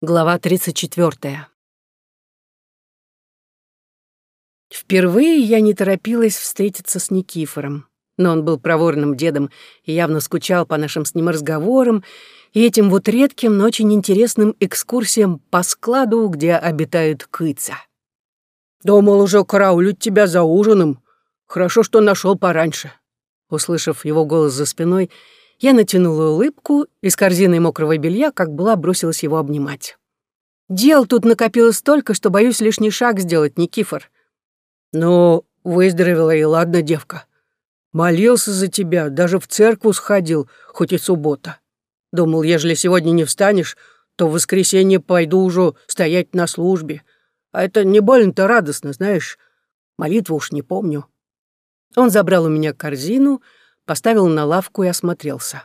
Глава 34. Впервые я не торопилась встретиться с Никифором, но он был проворным дедом и явно скучал по нашим с ним разговорам и этим вот редким, но очень интересным экскурсиям по складу, где обитают кыца. «Думал уже караулить тебя за ужином. Хорошо, что нашел пораньше». Услышав его голос за спиной, я натянула улыбку и с корзиной мокрого белья, как была, бросилась его обнимать. Дел тут накопилось столько, что боюсь лишний шаг сделать, Никифор. Ну, выздоровела и ладно, девка. Молился за тебя, даже в церкву сходил, хоть и суббота. Думал, ежели сегодня не встанешь, то в воскресенье пойду уже стоять на службе. А это не больно-то радостно, знаешь. Молитву уж не помню. Он забрал у меня корзину — поставил на лавку и осмотрелся.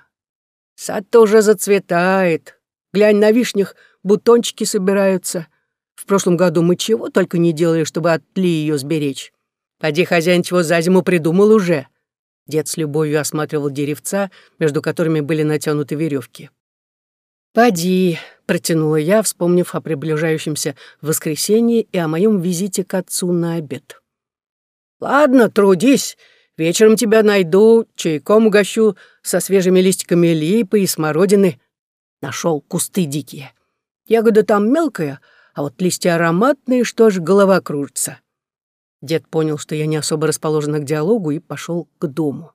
«Сад-то уже зацветает. Глянь, на вишнях бутончики собираются. В прошлом году мы чего только не делали, чтобы от Ли ее сберечь. Поди, хозяин чего за зиму придумал уже». Дед с любовью осматривал деревца, между которыми были натянуты веревки. «Поди», — протянула я, вспомнив о приближающемся воскресенье и о моем визите к отцу на обед. «Ладно, трудись. Вечером тебя найду, чайком угощу со свежими листиками липы и смородины. Нашел кусты дикие. Ягода там мелкая, а вот листья ароматные, что ж, голова кружится. Дед понял, что я не особо расположена к диалогу, и пошел к дому.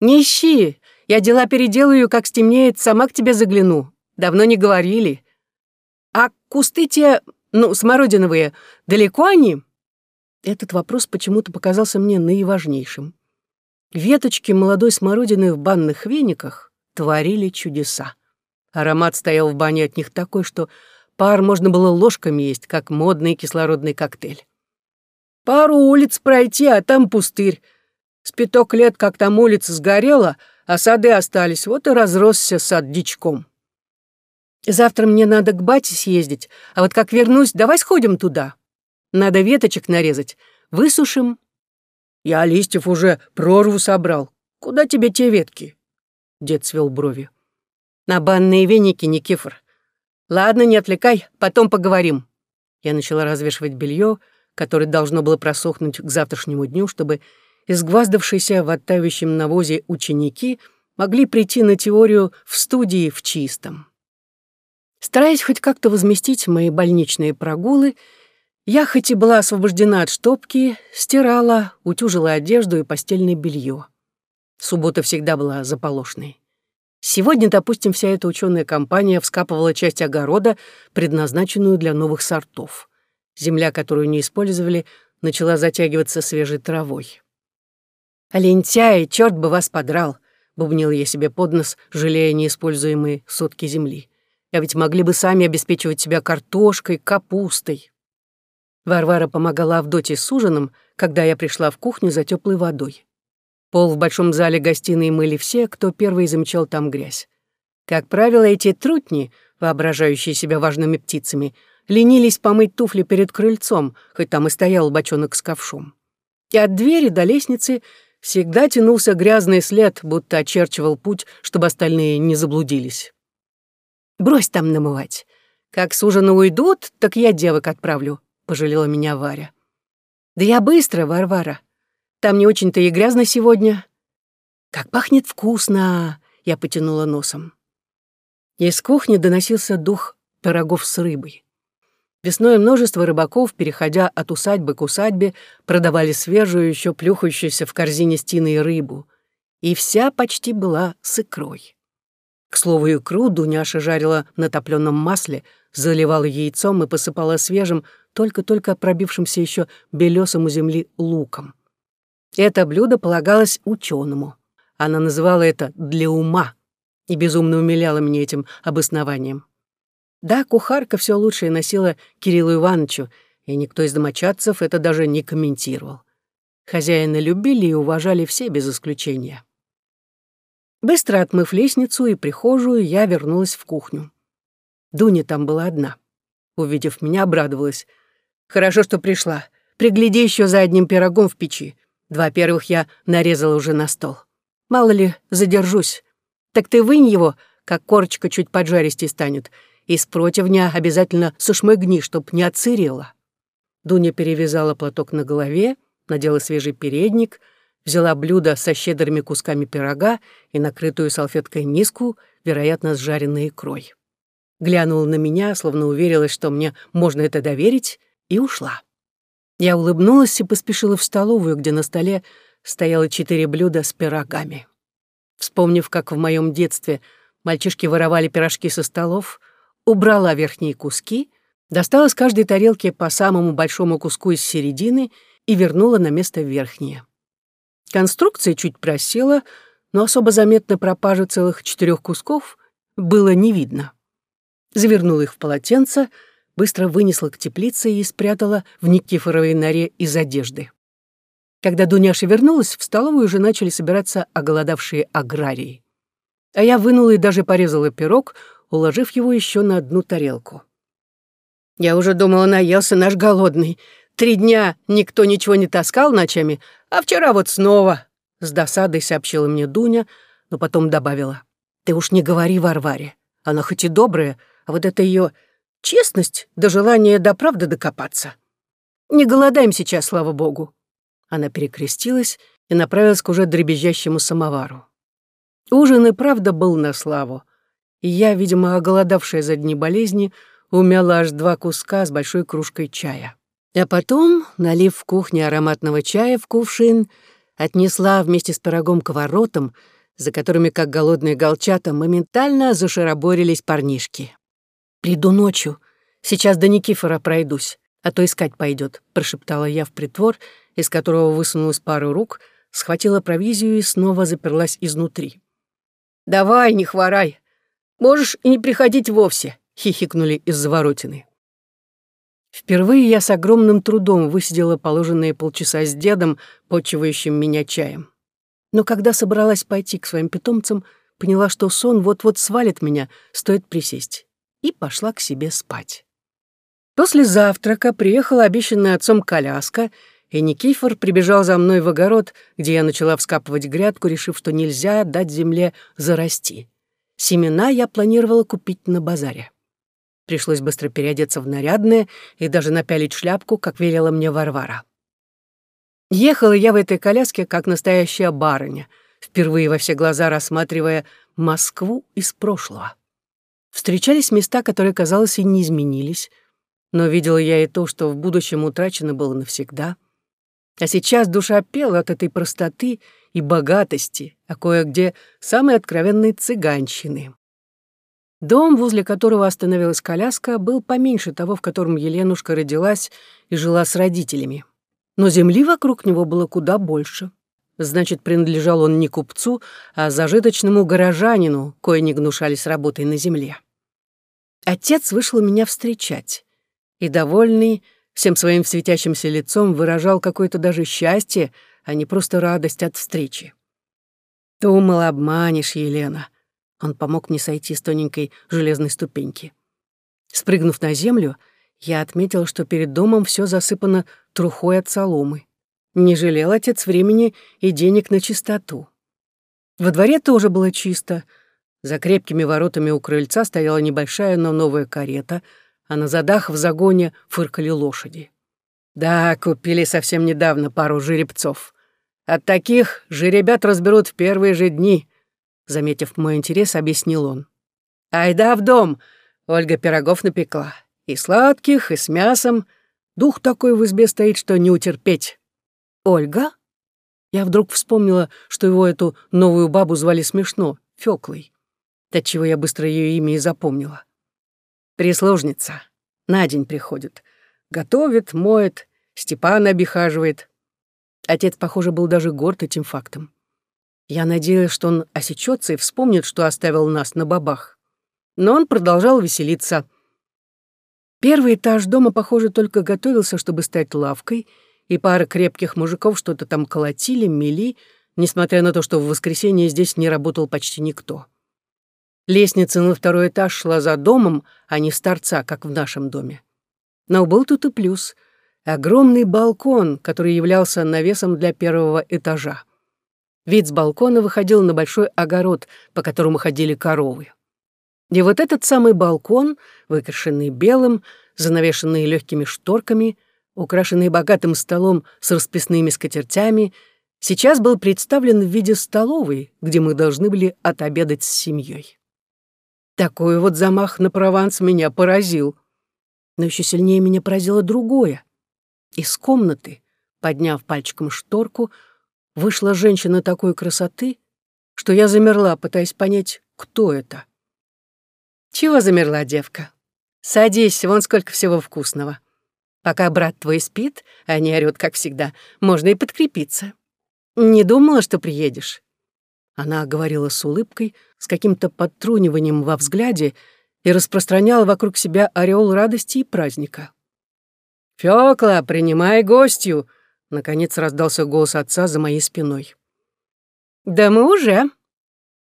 «Не ищи! Я дела переделаю, как стемнеет, сама к тебе загляну. Давно не говорили. А кусты те, ну, смородиновые, далеко они?» Этот вопрос почему-то показался мне наиважнейшим. Веточки молодой смородины в банных вениках творили чудеса. Аромат стоял в бане от них такой, что пар можно было ложками есть, как модный кислородный коктейль. «Пару улиц пройти, а там пустырь. С пяток лет, как там улица сгорела, а сады остались, вот и разросся сад дичком». «Завтра мне надо к бате съездить, а вот как вернусь, давай сходим туда», надо веточек нарезать. Высушим. Я листьев уже прорву собрал. Куда тебе те ветки? Дед свел брови. На банные веники, Никифор. Ладно, не отвлекай, потом поговорим. Я начала развешивать белье, которое должно было просохнуть к завтрашнему дню, чтобы изгваздавшиеся в оттаивающем навозе ученики могли прийти на теорию в студии в чистом. Стараясь хоть как-то возместить мои больничные прогулы, я, хоть и была освобождена от штопки, стирала, утюжила одежду и постельное белье. Суббота всегда была заполошной. Сегодня, допустим, вся эта ученая компания вскапывала часть огорода, предназначенную для новых сортов. Земля, которую не использовали, начала затягиваться свежей травой. «Олентяй, черт бы вас подрал!» — бубнила я себе под нос, жалея неиспользуемые сотки земли. «Я ведь могли бы сами обеспечивать себя картошкой, капустой». Варвара помогала Авдоте с ужином, когда я пришла в кухню за теплой водой. Пол в большом зале гостиной мыли все, кто первый замечал там грязь. Как правило, эти трутни, воображающие себя важными птицами, ленились помыть туфли перед крыльцом, хоть там и стоял бочонок с ковшом. И от двери до лестницы всегда тянулся грязный след, будто очерчивал путь, чтобы остальные не заблудились. «Брось там намывать. Как с ужина уйдут, так я девок отправлю», — пожалела меня Варя. «Да я быстро, Варвара. Там не очень-то и грязно сегодня». «Как пахнет вкусно!» — я потянула носом. Из кухни доносился дух пирогов с рыбой. Весной множество рыбаков, переходя от усадьбы к усадьбе, продавали свежую, еще плюхающуюся в корзине стиной рыбу. И вся почти была с икрой. К слову, икру Дуняша жарила на топленом масле, заливала яйцом и посыпала свежим, только-только пробившимся еще белесом у земли луком. Это блюдо полагалось ученому. Она называла это «для ума» и безумно умиляла меня этим обоснованием. Да, кухарка все лучшее носила Кириллу Ивановичу, и никто из домочадцев это даже не комментировал. Хозяина любили и уважали все без исключения. Быстро отмыв лестницу и прихожую, я вернулась в кухню. Дуня там была одна. Увидев меня, обрадовалась — Хорошо, что пришла. Пригляди еще за одним пирогом в печи. Два первых я нарезала уже на стол. Мало ли, задержусь. Так ты вынь его, как корочка чуть поджаристей станет, Из противня обязательно сушмыгни, чтоб не отсырела. Дуня перевязала платок на голове, надела свежий передник, взяла блюдо со щедрыми кусками пирога и накрытую салфеткой миску, вероятно, с жареной икрой. Глянула на меня, словно уверилась, что мне можно это доверить, и ушла. Я улыбнулась и поспешила в столовую, где на столе стояло четыре блюда с пирогами. Вспомнив, как в моем детстве мальчишки воровали пирожки со столов, убрала верхние куски, достала с каждой тарелки по самому большому куску из середины и вернула на место верхние. Конструкция чуть просела, но особо заметно пропажу целых четырех кусков было не видно. Завернула их в полотенце, быстро вынесла к теплице и спрятала в Никифоровой норе из одежды. Когда Дуняша вернулась, в столовую уже начали собираться оголодавшие аграрии. А я вынула и даже порезала пирог, уложив его еще на одну тарелку. Я уже думала, наелся наш голодный. Три дня никто ничего не таскал ночами, а вчера вот снова. С досадой сообщила мне Дуня, но потом добавила. Ты уж не говори Варваре. Она хоть и добрая, а вот это ее честность до желания до правды докопаться. Не голодаем сейчас, слава богу. Она перекрестилась и направилась к уже дребезжащему самовару. Ужин и правда был на славу, и я, видимо, оголодавшая за дни болезни, умяла аж два куска с большой кружкой чая. А потом, налив в кухне ароматного чая в кувшин, отнесла вместе с пирогом к воротам, за которыми, как голодные голчата, моментально зашироборились парнишки. «Приду ночью. Сейчас до Никифора пройдусь, а то искать пойдет», — прошептала я в притвор — из которого высунулась пара рук, схватила провизию и снова заперлась изнутри. «Давай, не хворай. Можешь и не приходить вовсе», — хихикнули из заворотины. Впервые я с огромным трудом высидела положенные полчаса с дедом, почивающим меня чаем. Но когда собралась пойти к своим питомцам, поняла, что сон вот-вот свалит меня, стоит присесть, и пошла к себе спать. После завтрака приехала обещанная отцом коляска — и Никифор прибежал за мной в огород, где я начала вскапывать грядку, решив, что нельзя дать земле зарасти. Семена я планировала купить на базаре. Пришлось быстро переодеться в нарядное и даже напялить шляпку, как велела мне Варвара. Ехала я в этой коляске, как настоящая барыня, впервые во все глаза рассматривая Москву из прошлого. Встречались места, которые, казалось, и не изменились, но видела я и то, что в будущем утрачено было навсегда — а сейчас душа пела от этой простоты и богатости, а кое-где самой откровенной цыганщины. Дом, возле которого остановилась коляска, был поменьше того, в котором Еленушка родилась и жила с родителями. Но земли вокруг него было куда больше. Значит, принадлежал он не купцу, а зажиточному горожанину, кое не гнушались работой на земле. Отец вышел меня встречать. И, довольный, всем своим светящимся лицом выражал какое-то даже счастье, а не просто радость от встречи. «Думал, обманешь, Елена». Он помог мне сойти с тоненькой железной ступеньки. Спрыгнув на землю, я отметил, что перед домом все засыпано трухой от соломы. Не жалел отец времени и денег на чистоту. Во дворе тоже было чисто. За крепкими воротами у крыльца стояла небольшая, но новая карета — а на задах в загоне фыркали лошади. Да, купили совсем недавно пару жеребцов. От таких жеребят разберут в первые же дни, заметив мой интерес, объяснил он. Айда в дом, Ольга пирогов напекла. И сладких, и с мясом. Дух такой в избе стоит, что не утерпеть. Ольга? Я вдруг вспомнила, что его эту новую бабу звали смешно, Фёклой. Отчего я быстро ее имя и запомнила. Прислужница. На день приходит. Готовит, моет, Степана обихаживает. Отец, похоже, был даже горд этим фактом. Я надеялась, что он осечется и вспомнит, что оставил нас на бабах. Но он продолжал веселиться. Первый этаж дома, похоже, только готовился, чтобы стать лавкой, и пара крепких мужиков что-то там колотили, мели, несмотря на то, что в воскресенье здесь не работал почти никто. Лестница на второй этаж шла за домом, а не с торца, как в нашем доме. Но был тут и плюс. Огромный балкон, который являлся навесом для первого этажа. Вид с балкона выходил на большой огород, по которому ходили коровы. И вот этот самый балкон, выкрашенный белым, занавешенный легкими шторками, украшенный богатым столом с расписными скатертями, сейчас был представлен в виде столовой, где мы должны были отобедать с семьей. Такой вот замах на Прованс меня поразил. Но еще сильнее меня поразило другое. Из комнаты, подняв пальчиком шторку, вышла женщина такой красоты, что я замерла, пытаясь понять, кто это. «Чего замерла, девка? Садись, вон сколько всего вкусного. Пока брат твой спит, а не орёт, как всегда, можно и подкрепиться. Не думала, что приедешь?» Она говорила с улыбкой, с каким-то подтруниванием во взгляде и распространяла вокруг себя ореол радости и праздника. «Фёкла, принимай гостью!» — наконец раздался голос отца за моей спиной. «Да мы уже!»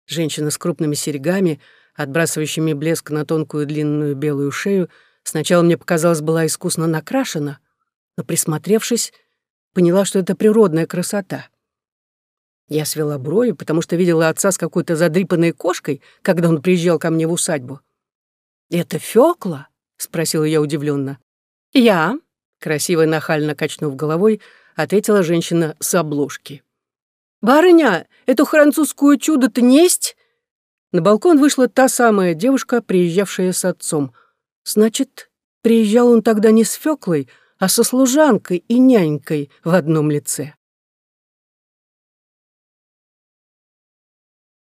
Женщина с крупными серьгами, отбрасывающими блеск на тонкую длинную белую шею, сначала мне показалось, была искусно накрашена, но, присмотревшись, поняла, что это природная красота. Я свела брови, потому что видела отца с какой-то задрипанной кошкой, когда он приезжал ко мне в усадьбу. «Это Фёкла?» — спросила я удивленно. «Я», — красиво нахально качнув головой, ответила женщина с обложки. «Барыня, эту французскую чудо-то несть?» На балкон вышла та самая девушка, приезжавшая с отцом. Значит, приезжал он тогда не с Фёклой, а со служанкой и нянькой в одном лице.